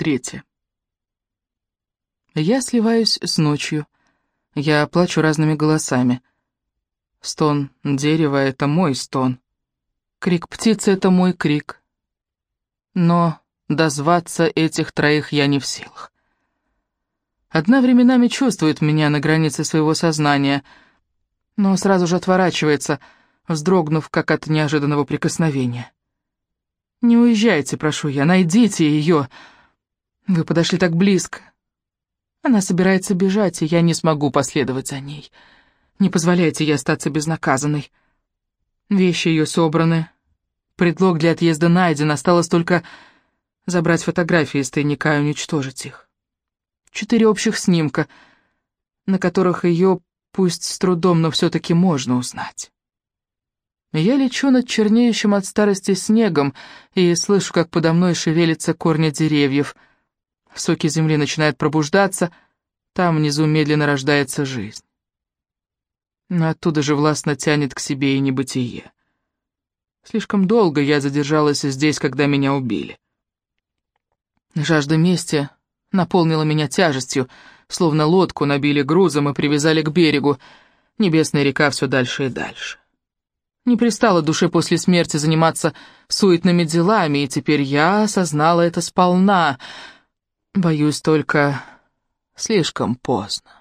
третья. Я сливаюсь с ночью. Я плачу разными голосами. Стон дерева — это мой стон. Крик птицы — это мой крик. Но дозваться этих троих я не в силах. Одна временами чувствует меня на границе своего сознания, но сразу же отворачивается, вздрогнув, как от неожиданного прикосновения. «Не уезжайте, прошу я, найдите ее!» Вы подошли так близко. Она собирается бежать, и я не смогу последовать за ней. Не позволяйте ей остаться безнаказанной. Вещи ее собраны. Предлог для отъезда найден, осталось только забрать фотографии из тайника и уничтожить их. Четыре общих снимка, на которых ее, пусть с трудом, но все-таки можно узнать. Я лечу над чернеющим от старости снегом и слышу, как подо мной шевелятся корни деревьев. Соки земли начинают пробуждаться, там внизу медленно рождается жизнь. Но оттуда же властно тянет к себе и небытие. Слишком долго я задержалась здесь, когда меня убили. Жажда мести наполнила меня тяжестью, словно лодку набили грузом и привязали к берегу. Небесная река все дальше и дальше. Не пристало душе после смерти заниматься суетными делами, и теперь я осознала это сполна. Боюсь только слишком поздно.